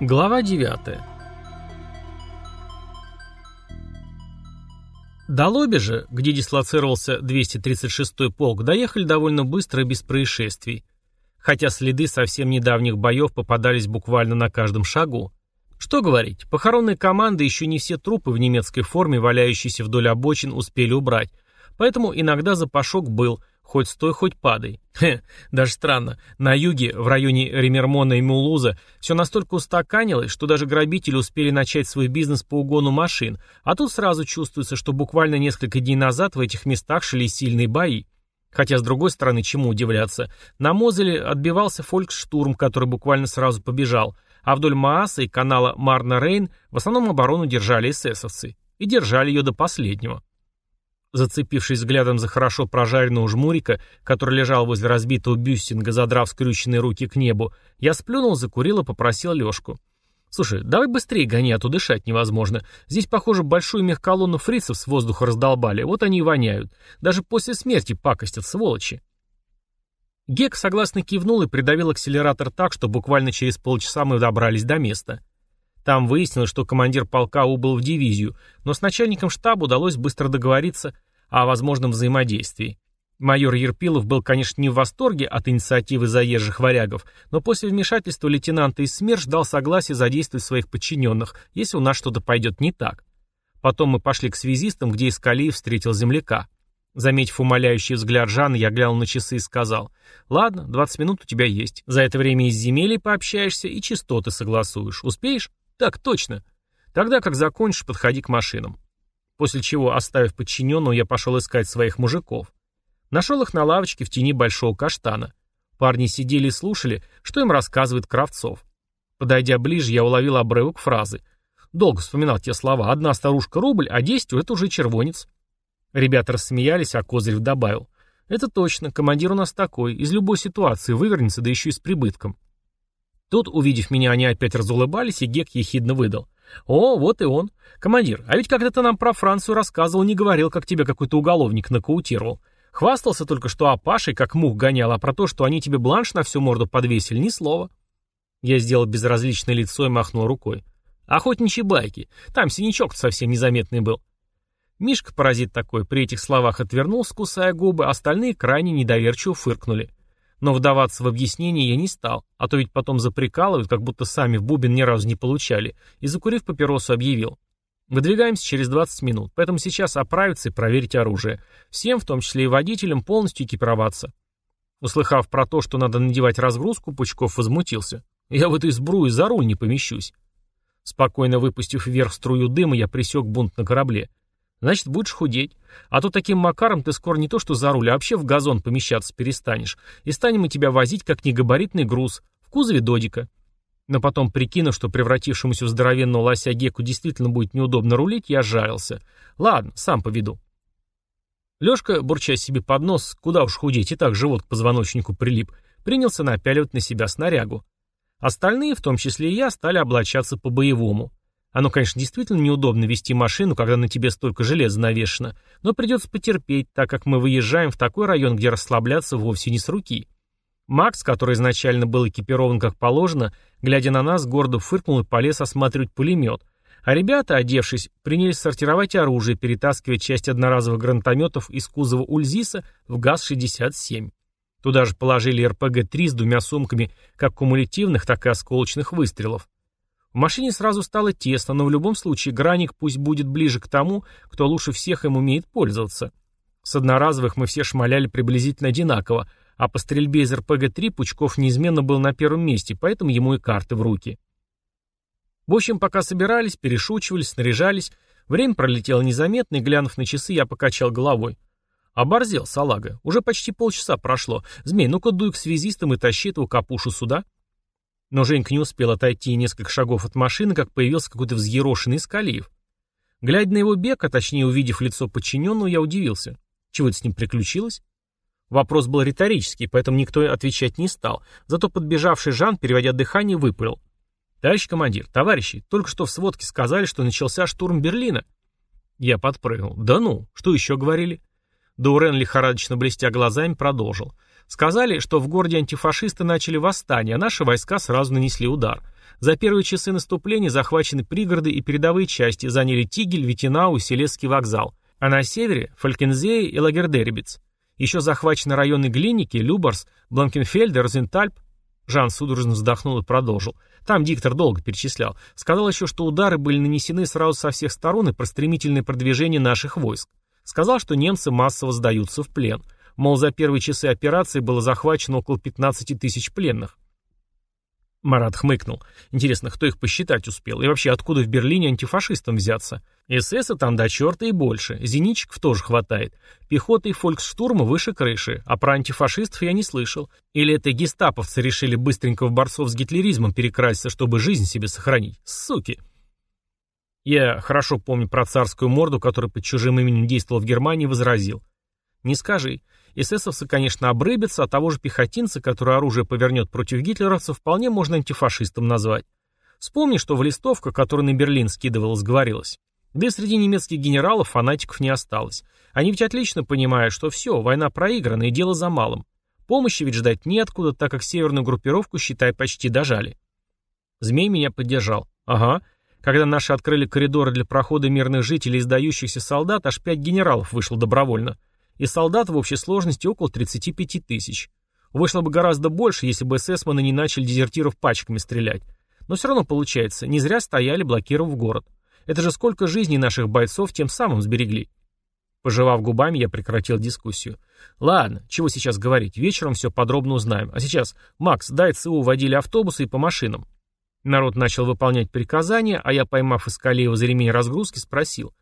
Глава 9 До Лобежа, где дислоцировался 236-й полк, доехали довольно быстро и без происшествий. Хотя следы совсем недавних боев попадались буквально на каждом шагу. Что говорить, похоронные команды еще не все трупы в немецкой форме, валяющиеся вдоль обочин, успели убрать. Поэтому иногда запашок был, Хоть стой, хоть падай. Хе, даже странно. На юге, в районе Ремермона и Мулуза, все настолько устаканилось, что даже грабители успели начать свой бизнес по угону машин, а тут сразу чувствуется, что буквально несколько дней назад в этих местах шли сильные бои. Хотя, с другой стороны, чему удивляться? На Мозеле отбивался фольксштурм, который буквально сразу побежал, а вдоль Мааса и канала Марна-Рейн в основном оборону держали эсэсовцы. И держали ее до последнего. Зацепившись взглядом за хорошо прожаренного жмурика, который лежал возле разбитого бюстинга, задрав скрюченные руки к небу, я сплюнул, закурил и попросил Лешку. «Слушай, давай быстрее гони, а то дышать невозможно. Здесь, похоже, большую мехколонну фрицев с воздуха раздолбали, вот они и воняют. Даже после смерти пакостят, сволочи». Гек согласно кивнул и придавил акселератор так, что буквально через полчаса мы добрались до места. Там выяснилось, что командир полка убыл в дивизию, но с начальником штаба удалось быстро договориться о возможном взаимодействии. Майор Ерпилов был, конечно, не в восторге от инициативы заезжих варягов, но после вмешательства лейтенанта из СМЕРШ дал согласие задействовать своих подчиненных, если у нас что-то пойдет не так. Потом мы пошли к связистам, где Искалиев встретил земляка. Заметив умоляющий взгляд Жанны, я глянул на часы и сказал, «Ладно, 20 минут у тебя есть. За это время из земель пообщаешься и частоты согласуешь. Успеешь?» «Так точно. Тогда, как закончишь, подходи к машинам». После чего, оставив подчиненного, я пошел искать своих мужиков. Нашел их на лавочке в тени большого каштана. Парни сидели и слушали, что им рассказывает Кравцов. Подойдя ближе, я уловил обрывок фразы. Долго вспоминал те слова. Одна старушка рубль, а десять — это уже червонец. Ребята рассмеялись, а Козырев добавил. Это точно, командир у нас такой, из любой ситуации вывернется, да еще и с прибытком. Тут, увидев меня, они опять разулыбались, и Гек ехидно выдал. «О, вот и он. Командир, а ведь когда ты нам про Францию рассказывал, не говорил, как тебя какой-то уголовник нокаутировал. Хвастался только, что Апашей как мух гонял, а про то, что они тебе бланш на всю морду подвесили, ни слова». Я сделал безразличное лицо и махнул рукой. «Охотничьи байки. Там синячок совсем незаметный был». Мишка, паразит такой, при этих словах отвернулся, кусая губы, остальные крайне недоверчиво фыркнули. Но вдаваться в объяснение я не стал, а то ведь потом заприкалывают, как будто сами в бубен ни разу не получали, и, закурив папиросу, объявил. Выдвигаемся через 20 минут, поэтому сейчас оправиться и проверить оружие. Всем, в том числе и водителям, полностью экипироваться. Услыхав про то, что надо надевать разгрузку, Пучков возмутился. Я в этой сбруе за руль не помещусь. Спокойно выпустив вверх струю дыма, я присек бунт на корабле. Значит, будешь худеть. А то таким макаром ты скоро не то что за руль, а вообще в газон помещаться перестанешь. И станем мы тебя возить, как негабаритный груз, в кузове додика. Но потом, прикинув, что превратившемуся в здоровенного лося Геку действительно будет неудобно рулить, я жарился. Ладно, сам поведу. Лёшка, бурча себе под нос, куда уж худеть, и так живот к позвоночнику прилип, принялся напяливать на себя снарягу. Остальные, в том числе и я, стали облачаться по-боевому. Оно, конечно, действительно неудобно вести машину, когда на тебе столько железа навешено, но придется потерпеть, так как мы выезжаем в такой район, где расслабляться вовсе не с руки. Макс, который изначально был экипирован как положено, глядя на нас, гордо фыркнул и полез осматривать пулемет, а ребята, одевшись, принялись сортировать оружие, перетаскивая часть одноразовых гранатометов из кузова Ульзиса в ГАЗ-67. Туда же положили РПГ-3 с двумя сумками как кумулятивных, так и осколочных выстрелов. В машине сразу стало тесно, но в любом случае граник пусть будет ближе к тому, кто лучше всех им умеет пользоваться. С одноразовых мы все шмаляли приблизительно одинаково, а по стрельбе из РПГ-3 Пучков неизменно был на первом месте, поэтому ему и карты в руки. В общем, пока собирались, перешучивались, снаряжались, время пролетело незаметно, и, глянув на часы, я покачал головой. Оборзел, салага. Уже почти полчаса прошло. Змей, ну-ка дуй к связистам и тащи этого капушу сюда. Но Женька не успел отойти несколько шагов от машины, как появился какой-то взъерошенный Скалиев. Глядя на его бег, а точнее увидев лицо подчиненного, я удивился. Чего это с ним приключилось? Вопрос был риторический, поэтому никто отвечать не стал. Зато подбежавший Жан, переводя дыхание, выпалил. «Товарищ командир, товарищи, только что в сводке сказали, что начался штурм Берлина». Я подпрыгнул. «Да ну, что еще говорили?» Даурен, лихорадочно блестя глазами, продолжил. Сказали, что в городе антифашисты начали восстание, а наши войска сразу нанесли удар. За первые часы наступления захвачены пригороды и передовые части, заняли Тигель, Витинау и Селесский вокзал. А на севере – Фалькензей и Лагердербиц. Еще захвачены районы Глиники, Любарс, Бланкенфельд, Розентальп. Жан судорожно вздохнул и продолжил. Там диктор долго перечислял. Сказал еще, что удары были нанесены сразу со всех сторон и про стремительное продвижение наших войск. Сказал, что немцы массово сдаются в плен. Мол, за первые часы операции было захвачено около 15 тысяч пленных. Марат хмыкнул. Интересно, кто их посчитать успел? И вообще, откуда в Берлине антифашистам взяться? ССа там до черта и больше. Зенитчиков тоже хватает. Пехоты и фольксштурма выше крыши. А про антифашистов я не слышал. Или это гестаповцы решили быстренько в борцов с гитлеризмом перекраситься, чтобы жизнь себе сохранить? Суки! Я хорошо помню про царскую морду, который под чужим именем действовал в Германии, возразил. Не скажи. Эсэсовцы, конечно, обрыбятся, а того же пехотинца, который оружие повернет против гитлеровцев, вполне можно антифашистом назвать. Вспомни, что в листовках, которую на Берлин скидывалась, говорилось. Да и среди немецких генералов фанатиков не осталось. Они ведь отлично понимают, что все, война проиграна и дело за малым. Помощи ведь ждать неоткуда, так как северную группировку, считай, почти дожали. Змей меня поддержал. Ага. Когда наши открыли коридоры для прохода мирных жителей и сдающихся солдат, аж пять генералов вышло добровольно и солдат в общей сложности около 35 тысяч. Вышло бы гораздо больше, если бы эсэсманы не начали дезертиров пачками стрелять. Но все равно получается, не зря стояли, блокировав город. Это же сколько жизней наших бойцов тем самым сберегли. Пожевав губами, я прекратил дискуссию. Ладно, чего сейчас говорить, вечером все подробно узнаем. А сейчас, Макс, дай ЦУ водили автобусы и по машинам. Народ начал выполнять приказания, а я, поймав Искалеева за ремень разгрузки, спросил.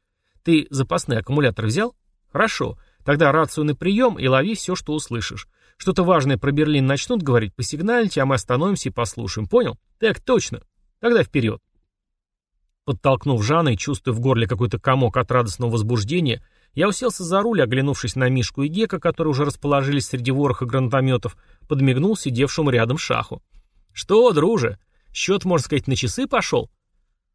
Ты запасной аккумулятор взял? Хорошо. Тогда рацию на прием и лови все, что услышишь. Что-то важное про Берлин начнут говорить, посигнальте, а мы остановимся и послушаем. Понял? Так, точно. Тогда вперед. Подтолкнув Жана и чувствуя в горле какой-то комок от радостного возбуждения, я уселся за руль, оглянувшись на Мишку и Гека, которые уже расположились среди вороха гранатометов, подмигнул сидевшему рядом шаху. «Что, друже, счет, можно сказать, на часы пошел?»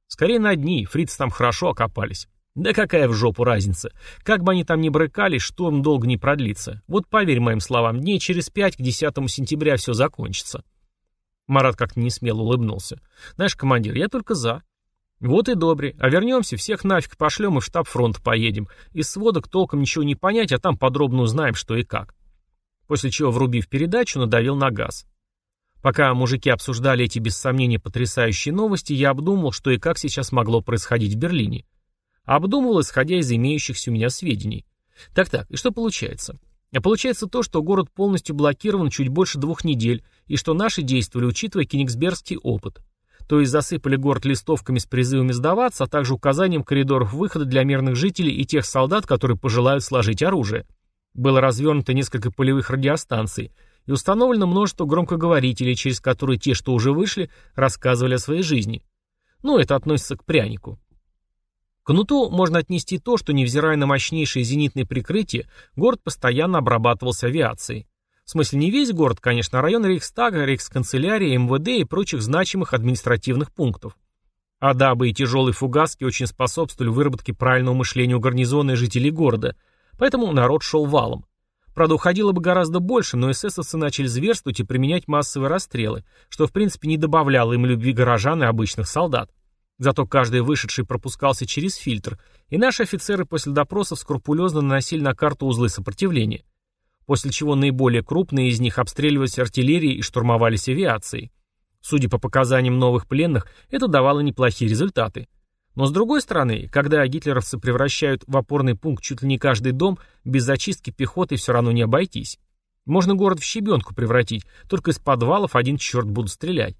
«Скорее на дни, фрицы там хорошо окопались». Да какая в жопу разница? Как бы они там ни брыкались, штурм долго не продлится. Вот поверь моим словам, дней через пять к 10 сентября все закончится. Марат как-то не смело улыбнулся. Знаешь, командир, я только за. Вот и добре. А вернемся, всех нафиг пошлем и в штаб фронта поедем. Из сводок толком ничего не понять, а там подробно узнаем, что и как. После чего, врубив передачу, надавил на газ. Пока мужики обсуждали эти без сомнения потрясающие новости, я обдумал, что и как сейчас могло происходить в Берлине. Обдумывал, исходя из имеющихся у меня сведений. Так-так, и что получается? А получается то, что город полностью блокирован чуть больше двух недель, и что наши действовали, учитывая кенигсбергский опыт. То есть засыпали город листовками с призывами сдаваться, а также указанием коридоров выхода для мирных жителей и тех солдат, которые пожелают сложить оружие. Было развернуто несколько полевых радиостанций, и установлено множество громкоговорителей, через которые те, что уже вышли, рассказывали о своей жизни. Ну, это относится к прянику. К нуту можно отнести то, что, невзирая на мощнейшее зенитное прикрытие, город постоянно обрабатывался авиацией. В смысле, не весь город, конечно, а район Рейхстага, Рейхсканцелярии, МВД и прочих значимых административных пунктов. А дабы и тяжелые фугаски очень способствовали выработке правильного мышления у гарнизона и жителей города, поэтому народ шел валом. Правда, уходило бы гораздо больше, но эсэсовцы начали зверствовать и применять массовые расстрелы, что в принципе не добавляло им любви горожан и обычных солдат. Зато каждый вышедший пропускался через фильтр, и наши офицеры после допросов скрупулезно наносили на карту узлы сопротивления. После чего наиболее крупные из них обстреливались артиллерией и штурмовались авиацией. Судя по показаниям новых пленных, это давало неплохие результаты. Но с другой стороны, когда гитлеровцы превращают в опорный пункт чуть ли не каждый дом, без зачистки пехоты все равно не обойтись. Можно город в щебенку превратить, только из подвалов один черт будут стрелять.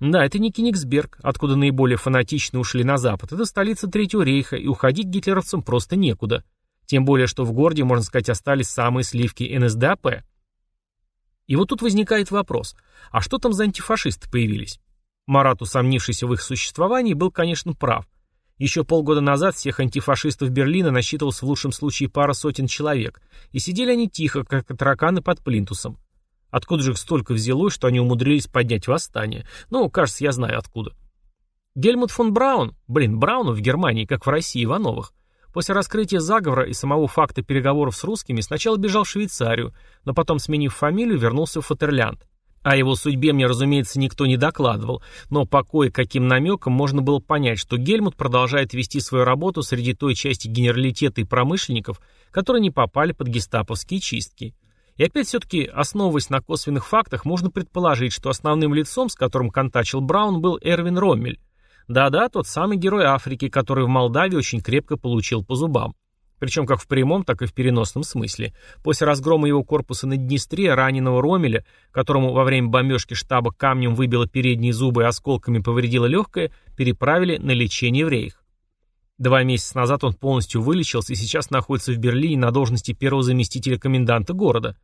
Да, это не Кенигсберг, откуда наиболее фанатично ушли на запад. Это столица Третьего рейха, и уходить гитлеровцам просто некуда. Тем более, что в городе, можно сказать, остались самые сливки НСДАП. И вот тут возникает вопрос, а что там за антифашисты появились? Марат, усомнившийся в их существовании, был, конечно, прав. Еще полгода назад всех антифашистов Берлина насчитывалось в лучшем случае пара сотен человек, и сидели они тихо, как тараканы под плинтусом. Откуда же их столько взялось, что они умудрились поднять восстание? Ну, кажется, я знаю откуда. Гельмут фон Браун, блин, Брауну в Германии, как в России Ивановых, После раскрытия заговора и самого факта переговоров с русскими сначала бежал в Швейцарию, но потом, сменив фамилию, вернулся в Фатерлянд. О его судьбе мне, разумеется, никто не докладывал, но по кое-каким намекам можно было понять, что Гельмут продолжает вести свою работу среди той части генералитета и промышленников, которые не попали под гестаповские чистки. И опять все-таки, основываясь на косвенных фактах, можно предположить, что основным лицом, с которым контачил Браун, был Эрвин Роммель. Да-да, тот самый герой Африки, который в Молдавии очень крепко получил по зубам. Причем как в прямом, так и в переносном смысле. После разгрома его корпуса на Днестре, раненого Ромеля, которому во время бомбежки штаба камнем выбило передние зубы и осколками повредило легкое, переправили на лечение в Рейх. Два месяца назад он полностью вылечился и сейчас находится в Берлине на должности первого заместителя коменданта города.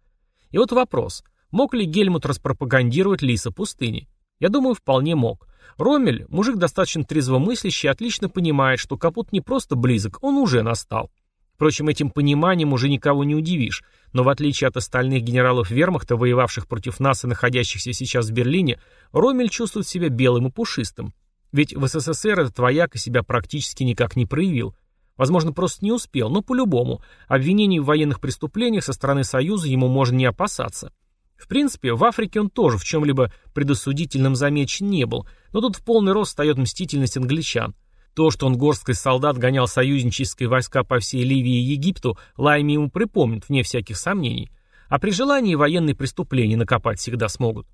И вот вопрос, мог ли Гельмут распропагандировать лиса пустыни? Я думаю, вполне мог. Ромель, мужик достаточно трезвомыслящий, отлично понимает, что капут не просто близок, он уже настал. Впрочем, этим пониманием уже никого не удивишь, но в отличие от остальных генералов вермахта, воевавших против нас и находящихся сейчас в Берлине, Ромель чувствует себя белым и пушистым. Ведь в СССР этот вояк и себя практически никак не проявил. Возможно, просто не успел, но по-любому, обвинений в военных преступлениях со стороны Союза ему можно не опасаться. В принципе, в Африке он тоже в чем-либо предосудительном замечен не был, но тут в полный рост встает мстительность англичан – то, что он горсткой солдат гонял союзнические войска по всей Ливии и Египту, Лайми ему припомнит, вне всяких сомнений. А при желании военные преступления накопать всегда смогут.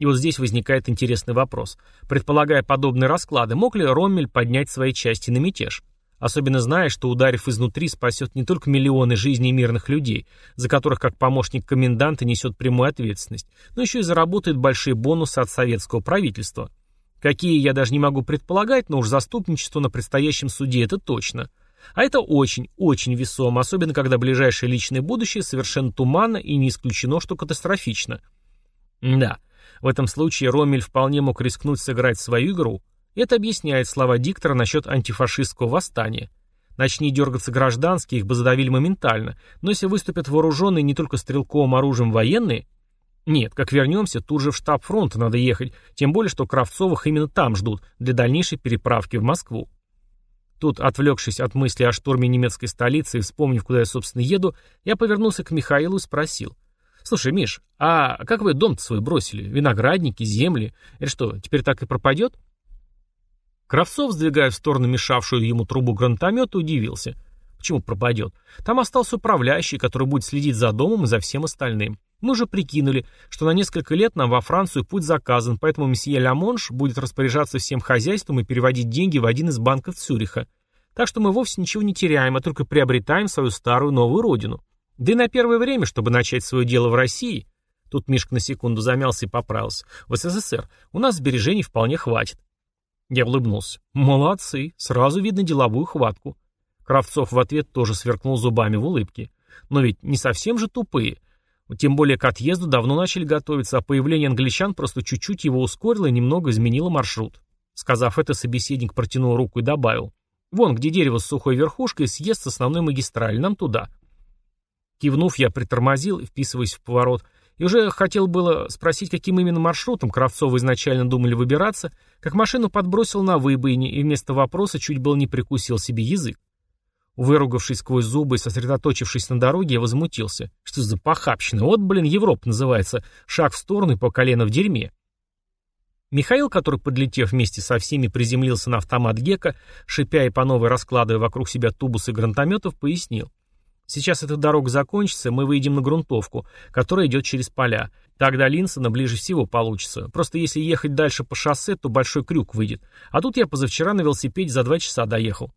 И вот здесь возникает интересный вопрос. Предполагая подобные расклады, мог ли Роммель поднять свои части на мятеж? Особенно зная, что ударив изнутри спасет не только миллионы жизней мирных людей, за которых как помощник коменданта несет прямую ответственность, но еще и заработает большие бонусы от советского правительства. Какие я даже не могу предполагать, но уж заступничество на предстоящем суде это точно. А это очень, очень весомо, особенно когда ближайшее личное будущее совершенно туманно и не исключено, что катастрофично. Да, в этом случае Ромель вполне мог рискнуть сыграть свою игру. Это объясняет слова диктора насчет антифашистского восстания. Начни дергаться гражданские, их бы задавили моментально, но если выступят вооруженные не только стрелковым оружием военные, нет, как вернемся, тут же в штаб фронта надо ехать, тем более, что Кравцовых именно там ждут, для дальнейшей переправки в Москву. Тут, отвлекшись от мысли о штурме немецкой столицы и вспомнив, куда я, собственно, еду, я повернулся к Михаилу и спросил. «Слушай, Миш, а как вы дом-то свой бросили? Виноградники, земли? Это что, теперь так и пропадет?» Кравцов, сдвигая в сторону мешавшую ему трубу гранатомета, удивился. Почему пропадет? Там остался управляющий, который будет следить за домом и за всем остальным. Мы уже прикинули, что на несколько лет нам во Францию путь заказан, поэтому месье Ламонш будет распоряжаться всем хозяйством и переводить деньги в один из банков Цюриха. Так что мы вовсе ничего не теряем, а только приобретаем свою старую новую родину. Да и на первое время, чтобы начать свое дело в России, тут Мишка на секунду замялся и поправился, в СССР у нас сбережений вполне хватит. Я улыбнулся. Молодцы, сразу видно деловую хватку. Кравцов в ответ тоже сверкнул зубами в улыбке. Но ведь не совсем же тупые. Тем более к отъезду давно начали готовиться, а появление англичан просто чуть-чуть его ускорило и немного изменило маршрут. Сказав это, собеседник протянул руку и добавил. «Вон, где дерево с сухой верхушкой, съезд с основной магистрали, нам туда». Кивнув, я притормозил, вписываясь в поворот, и уже хотел было спросить, каким именно маршрутом Кравцовы изначально думали выбираться, как машину подбросил на выбоине и вместо вопроса чуть было не прикусил себе язык. Выругавшись сквозь зубы и сосредоточившись на дороге, я возмутился. Что за похабщина? Вот, блин, Европа называется. Шаг в сторону и по колено в дерьме. Михаил, который, подлетев вместе со всеми, приземлился на автомат Гека, шипя и по новой раскладывая вокруг себя тубусы гранатометов, пояснил. Сейчас эта дорога закончится, мы выйдем на грунтовку, которая идет через поля. Тогда Линсона ближе всего получится. Просто если ехать дальше по шоссе, то большой крюк выйдет. А тут я позавчера на велосипеде за два часа доехал.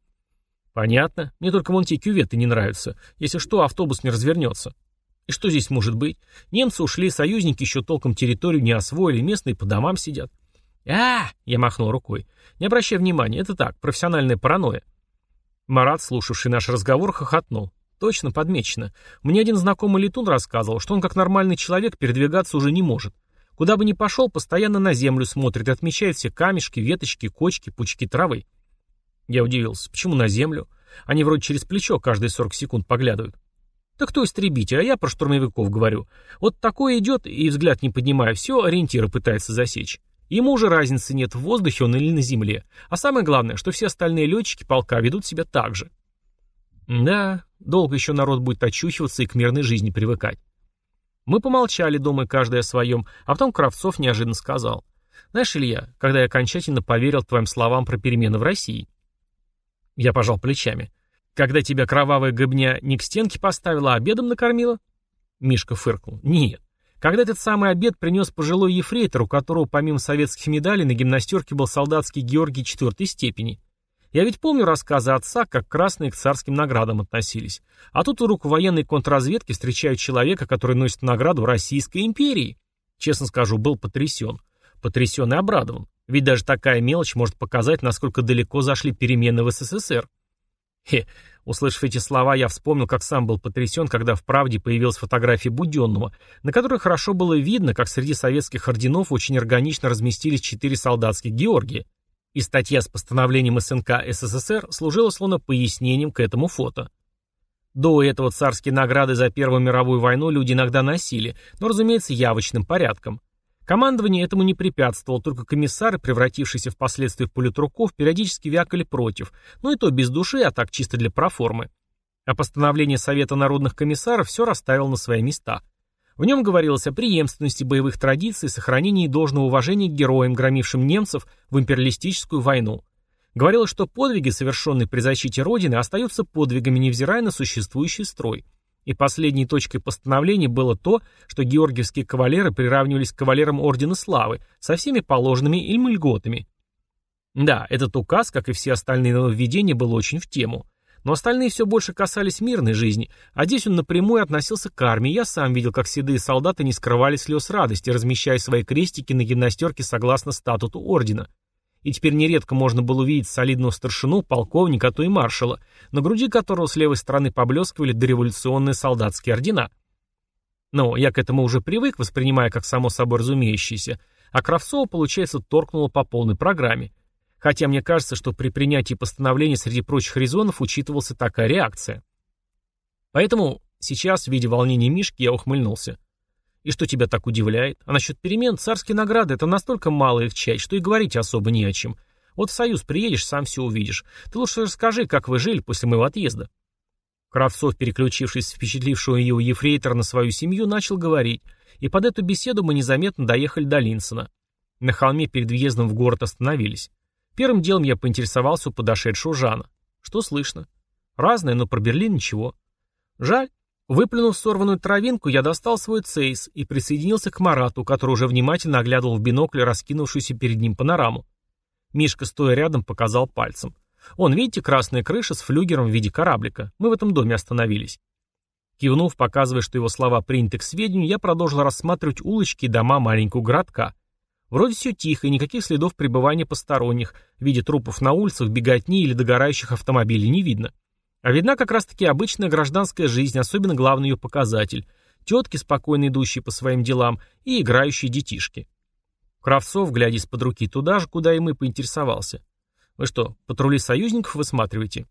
Понятно. Мне только вон те кюветы не нравятся. Если что, автобус не развернется. И что здесь может быть? Немцы ушли, союзники еще толком территорию не освоили, местные по домам сидят. а, Я махнул рукой. Не обращай внимания, это так, профессиональная паранойя. Марат, слушавший наш разговор, хохотнул. Точно подмечено. Мне один знакомый летун рассказывал, что он как нормальный человек передвигаться уже не может. Куда бы ни пошел, постоянно на землю смотрит и отмечает все камешки, веточки, кочки, пучки травы. Я удивился. Почему на землю? Они вроде через плечо каждые 40 секунд поглядывают. Так кто истребитель, а я про штурмовиков говорю. Вот такой идет и взгляд не поднимая, все ориентиры пытается засечь. Ему уже разницы нет, в воздухе он или на земле. А самое главное, что все остальные летчики полка ведут себя так же. Да, долго еще народ будет очухиваться и к мирной жизни привыкать. Мы помолчали, думая каждый о своем, а потом Кравцов неожиданно сказал. Знаешь, Илья, когда я окончательно поверил твоим словам про перемены в России. Я пожал плечами. Когда тебя кровавая гобня не к стенке поставила, а обедом накормила? Мишка фыркнул. Нет. Когда этот самый обед принес пожилой ефрейтор, у которого помимо советских медалей на гимнастерке был солдатский Георгий четвертой степени. Я ведь помню рассказы отца, как красные к царским наградам относились. А тут у рук военной контрразведки встречают человека, который носит награду Российской империи. Честно скажу, был потрясен. Потрясен и обрадован. Ведь даже такая мелочь может показать, насколько далеко зашли перемены в СССР. Хе, услышав эти слова, я вспомнил, как сам был потрясен, когда в «Правде» появилась фотография Буденного, на которой хорошо было видно, как среди советских орденов очень органично разместились четыре солдатских Георгия. И статья с постановлением СНК СССР служила словно пояснением к этому фото. До этого царские награды за Первую мировую войну люди иногда носили, но, разумеется, явочным порядком. Командование этому не препятствовало, только комиссары, превратившиеся впоследствии в политруков, периодически вякали против, но и то без души, а так чисто для проформы. А постановление Совета народных комиссаров все расставило на свои места. В нем говорилось о преемственности боевых традиций сохранении должного уважения к героям, громившим немцев в империалистическую войну. Говорилось, что подвиги, совершенные при защите Родины, остаются подвигами, невзирая на существующий строй – и последней точкой постановления было то, что георгиевские кавалеры приравнивались к кавалерам Ордена Славы со всеми положенными им льготами. Да, этот указ, как и все остальные нововведения, был очень в тему. Но остальные все больше касались мирной жизни, а здесь он напрямую относился к армии. Я сам видел, как седые солдаты не скрывали слез радости, размещая свои крестики на гимнастерке согласно статуту ордена и теперь нередко можно было увидеть солидного старшину, полковника, а то и маршала, на груди которого с левой стороны поблескивали дореволюционные солдатские ордена. Но я к этому уже привык, воспринимая как само собой разумеющееся, а Кравцова, получается, торкнула по полной программе. Хотя мне кажется, что при принятии постановления среди прочих резонов учитывалась такая реакция. Поэтому сейчас, в виде волнения Мишки, я ухмыльнулся. И что тебя так удивляет? А насчет перемен царские награды — это настолько мало их часть, что и говорить особо не о чем. Вот в Союз приедешь, сам все увидишь. Ты лучше расскажи, как вы жили после моего отъезда». Кравцов, переключившись с впечатлившего его ефрейтора на свою семью, начал говорить, и под эту беседу мы незаметно доехали до Линсона. На холме перед въездом в город остановились. Первым делом я поинтересовался у подошедшего Жана. Что слышно? Разное, но про Берлин ничего. Жаль, Выплюнув сорванную травинку, я достал свой цейс и присоединился к Марату, который уже внимательно оглядывал в бинокль раскинувшуюся перед ним панораму. Мишка, стоя рядом, показал пальцем. «Он, видите, красная крыша с флюгером в виде кораблика. Мы в этом доме остановились». Кивнув, показывая, что его слова приняты к сведению, я продолжил рассматривать улочки и дома маленького городка. Вроде все тихо, и никаких следов пребывания посторонних, в виде трупов на улицах, беготни или догорающих автомобилей не видно. А видна как раз-таки обычная гражданская жизнь, особенно главный ее показатель. Тетки, спокойно идущие по своим делам, и играющие детишки. Кравцов, глядя из-под руки туда же, куда и мы, поинтересовался. «Вы что, патрули союзников высматриваете?»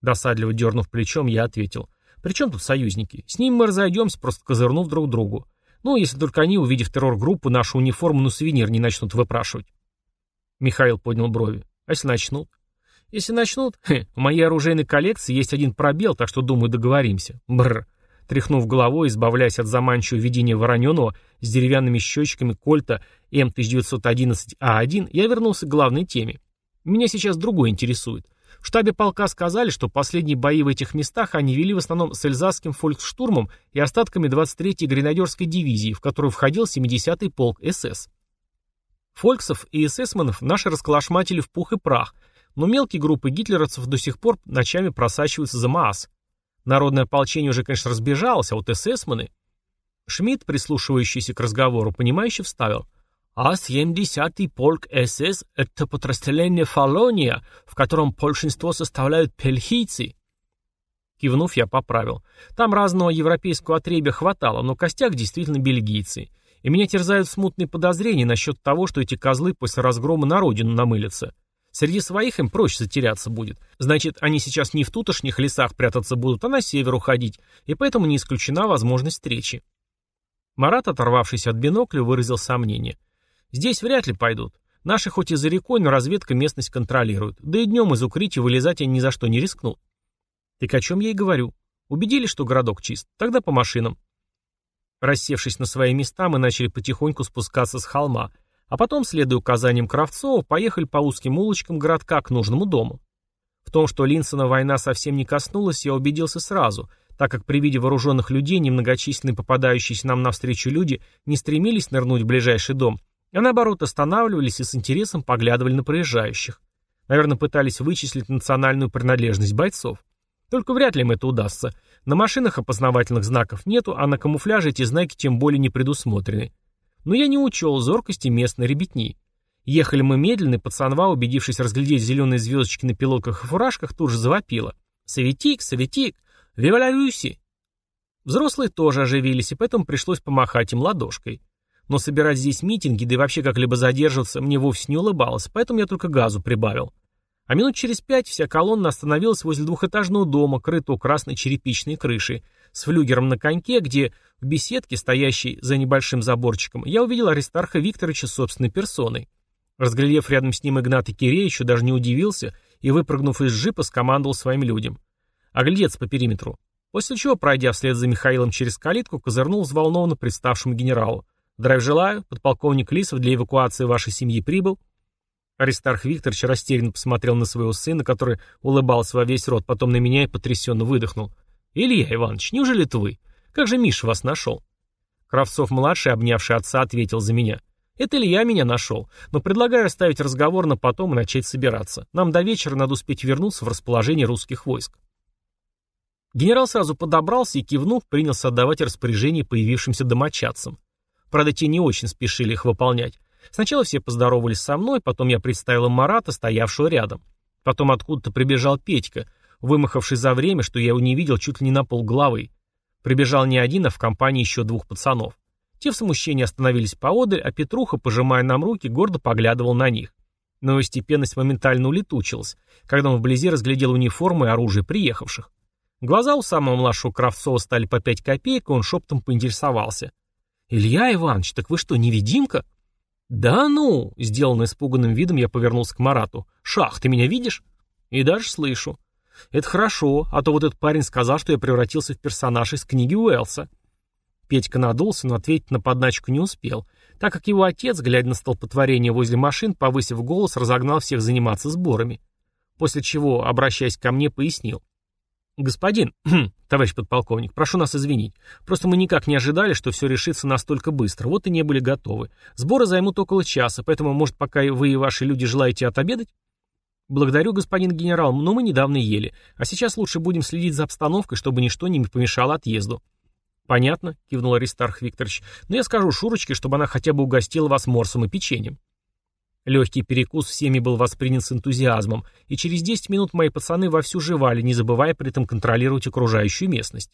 Досадливо дернув плечом, я ответил. «При чем тут союзники? С ними мы разойдемся, просто козырнув друг другу. Ну, если только они, увидев террор-группу, нашу униформу на сувенир не начнут выпрашивать». Михаил поднял брови. «А если начнут?» Если начнут, хе, в моей оружейной коллекции есть один пробел, так что, думаю, договоримся. Бррр. Тряхнув головой, избавляясь от заманчивого видения вороненого с деревянными щечками кольта М1911А1, я вернулся к главной теме. Меня сейчас другое интересует. В штабе полка сказали, что последние бои в этих местах они вели в основном с эльзасским фольксштурмом и остатками 23-й гренадерской дивизии, в которую входил 70-й полк СС. Фольксов и эсэсманов наши расколошматили в пух и прах – но мелкие группы гитлеровцев до сих пор ночами просачиваются за МААС. Народное ополчение уже, конечно, разбежалось, а вот эсэсманы... Шмидт, прислушивающийся к разговору, понимающе вставил. А 70-й полк СС — это подразделение Фалония, в котором большинство составляют пельхийцы. Кивнув, я поправил. Там разного европейского отребья хватало, но костяк действительно бельгийцы. И меня терзают смутные подозрения насчет того, что эти козлы после разгрома на родину намылятся. Среди своих им проще затеряться будет. Значит, они сейчас не в тутошних лесах прятаться будут, а на север уходить, и поэтому не исключена возможность встречи. Марат, оторвавшись от бинокля, выразил сомнение. Здесь вряд ли пойдут. Наши хоть и за рекой, но разведка местность контролирует. Да и днем из укрытия вылезать они ни за что не рискнут. Так о чем я и говорю. Убедились, что городок чист? Тогда по машинам. Рассевшись на свои места, мы начали потихоньку спускаться с холма, а потом, следуя указаниям Кравцова, поехали по узким улочкам городка к нужному дому. В том, что Линсона война совсем не коснулась, я убедился сразу, так как при виде вооруженных людей немногочисленные попадающиеся нам навстречу люди не стремились нырнуть в ближайший дом, а наоборот останавливались и с интересом поглядывали на проезжающих. Наверное, пытались вычислить национальную принадлежность бойцов. Только вряд ли им это удастся. На машинах опознавательных знаков нету, а на камуфляже эти знаки тем более не предусмотрены. Но я не учел зоркости местной ребятни. Ехали мы медленно, и пацанва, убедившись разглядеть зеленые звездочки на пилотках и фуражках, тут же завопила. «Советик, советик! Виваля Рюси!» Взрослые тоже оживились, и поэтому пришлось помахать им ладошкой. Но собирать здесь митинги, да и вообще как-либо задерживаться, мне вовсе не улыбалось, поэтому я только газу прибавил. А минут через пять вся колонна остановилась возле двухэтажного дома, крытого красной черепичной крышей, с флюгером на коньке, где в беседке, стоящей за небольшим заборчиком, я увидел Аристарха Викторовича собственной персоной. Разглядев рядом с ним Игната Киреевича, даже не удивился и, выпрыгнув из джипа, скомандовал своим людям. Оглядеться по периметру. После чего, пройдя вслед за Михаилом через калитку, козырнул взволнованно представшему генералу. «Драйв желаю, подполковник Лисов для эвакуации вашей семьи прибыл». Аристарх Викторович растерянно посмотрел на своего сына, который улыбался во весь рот, потом на меня и потрясенно выдохнул. «Илья Иванович, неужели это вы? Как же Миша вас нашел?» Кравцов-младший, обнявший отца, ответил за меня. «Это Илья меня нашел, но предлагаю оставить разговор на потом и начать собираться. Нам до вечера надо успеть вернуться в расположение русских войск». Генерал сразу подобрался и, кивнув, принялся отдавать распоряжение появившимся домочадцам. Правда, те не очень спешили их выполнять. Сначала все поздоровались со мной, потом я представил им Марата, стоявшего рядом. Потом откуда-то прибежал Петька, вымахавший за время, что я его не видел чуть ли не на полглавы. Прибежал не один, а в компании еще двух пацанов. Те в смущении остановились поодаль, а Петруха, пожимая нам руки, гордо поглядывал на них. Но его степенность моментально улетучилась, когда он вблизи разглядел униформу и оружие приехавших. Глаза у самого младшего Кравцова стали по пять копеек, и он шептом поинтересовался. «Илья Иванович, так вы что, невидимка?» «Да ну!» — сделанно испуганным видом я повернулся к Марату. «Шах, ты меня видишь?» «И даже слышу». «Это хорошо, а то вот этот парень сказал, что я превратился в персонаж из книги Уэллса». Петька надулся, но ответить на подначку не успел, так как его отец, глядя на столпотворение возле машин, повысив голос, разогнал всех заниматься сборами. После чего, обращаясь ко мне, пояснил. «Господин, товарищ подполковник, прошу нас извинить. Просто мы никак не ожидали, что все решится настолько быстро, вот и не были готовы. Сборы займут около часа, поэтому, может, пока вы и ваши люди желаете отобедать?» «Благодарю, господин генерал, но мы недавно ели, а сейчас лучше будем следить за обстановкой, чтобы ничто не помешало отъезду». «Понятно», — кивнул Аристарх Викторович, «но я скажу Шурочке, чтобы она хотя бы угостила вас морсом и печеньем». Легкий перекус всеми был воспринят с энтузиазмом, и через 10 минут мои пацаны вовсю жевали, не забывая при этом контролировать окружающую местность.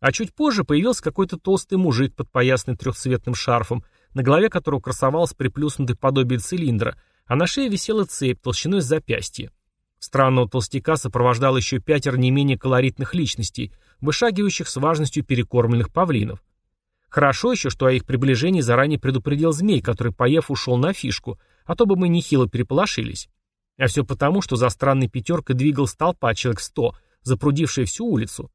А чуть позже появился какой-то толстый мужик, подпоясанный трехцветным шарфом, на голове которого красовалось приплюснутое подобие цилиндра, а на шее висела цепь толщиной с запястья. Странного толстяка сопровождал еще пятеро не менее колоритных личностей, вышагивающих с важностью перекормленных павлинов. Хорошо еще, что о их приближении заранее предупредил змей, который, поев, ушел на фишку, а то бы мы нехило переполошились. А все потому, что за странной пятеркой двигался толпа человек сто, запрудившая всю улицу.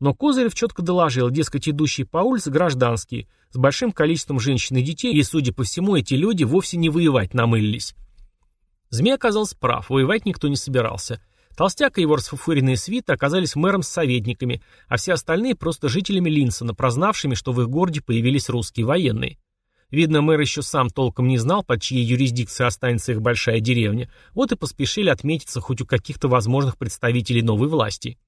Но Козырев четко доложил, дескать, идущие по улице гражданские, с большим количеством женщин и детей, и, судя по всему, эти люди вовсе не воевать намылились. Змей оказался прав, воевать никто не собирался. Толстяк и его расфуфыренные свиты оказались мэром с советниками, а все остальные просто жителями Линсона, прознавшими, что в их городе появились русские военные. Видно, мэр еще сам толком не знал, под чьей юрисдикцией останется их большая деревня, вот и поспешили отметиться хоть у каких-то возможных представителей новой власти.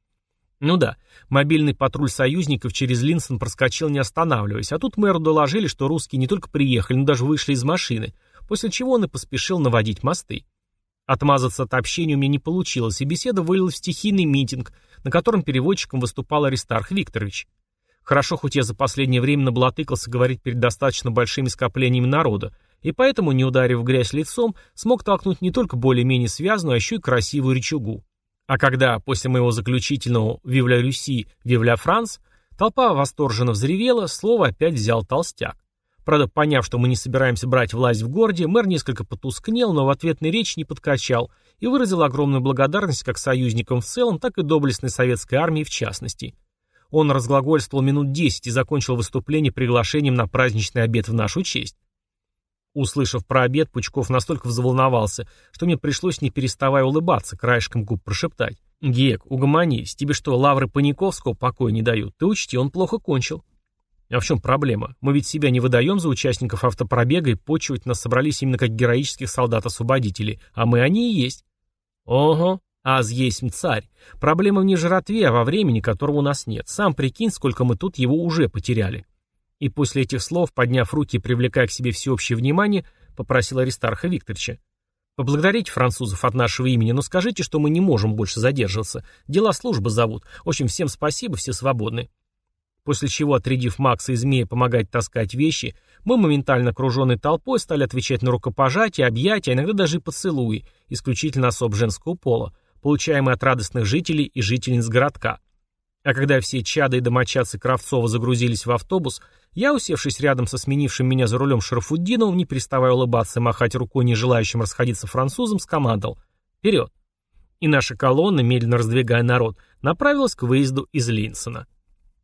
Ну да, мобильный патруль союзников через Линсон проскочил не останавливаясь, а тут мэру доложили, что русские не только приехали, но даже вышли из машины, после чего он и поспешил наводить мосты. Отмазаться от общения у меня не получилось, и беседа вылилась в стихийный митинг, на котором переводчиком выступал Аристарх Викторович. Хорошо, хоть я за последнее время наблатыкался говорить перед достаточно большими скоплениями народа, и поэтому, не ударив грязь лицом, смог толкнуть не только более-менее связанную, а еще и красивую речугу. А когда, после моего заключительного «Вивля Люси, Вивля Франс», толпа восторженно взревела, слово опять взял толстяк. Правда, поняв, что мы не собираемся брать власть в городе, мэр несколько потускнел, но в ответной речи не подкачал и выразил огромную благодарность как союзникам в целом, так и доблестной советской армии в частности. Он разглагольствовал минут десять и закончил выступление приглашением на праздничный обед в нашу честь. Услышав про обед, Пучков настолько взволновался, что мне пришлось не переставая улыбаться, краешком губ прошептать. «Гек, угомонись, тебе что, лавры Паниковского покоя не дают? Ты учти, он плохо кончил». А в чем проблема? Мы ведь себя не выдаем за участников автопробега и почивать нас собрались именно как героических солдат-освободителей, а мы они и есть. Ого, аз есть царь. Проблема не жратве, а во времени, которого у нас нет. Сам прикинь, сколько мы тут его уже потеряли. И после этих слов, подняв руки и привлекая к себе всеобщее внимание, попросил Аристарха Викторовича. Поблагодарите французов от нашего имени, но скажите, что мы не можем больше задерживаться. Дела службы зовут. В общем, всем спасибо, все свободны. После чего, отрядив Макса и Змея помогать таскать вещи, мы моментально окруженной толпой стали отвечать на рукопожатия, объятия, иногда даже и поцелуи, исключительно особ женского пола, получаемые от радостных жителей и жительниц городка. А когда все чады и домочадцы Кравцова загрузились в автобус, я, усевшись рядом со сменившим меня за рулем Шарафуддиновым, не переставая улыбаться и махать рукой не желающим расходиться французам, скомандовал «Вперед!». И наша колонна, медленно раздвигая народ, направилась к выезду из Линсона.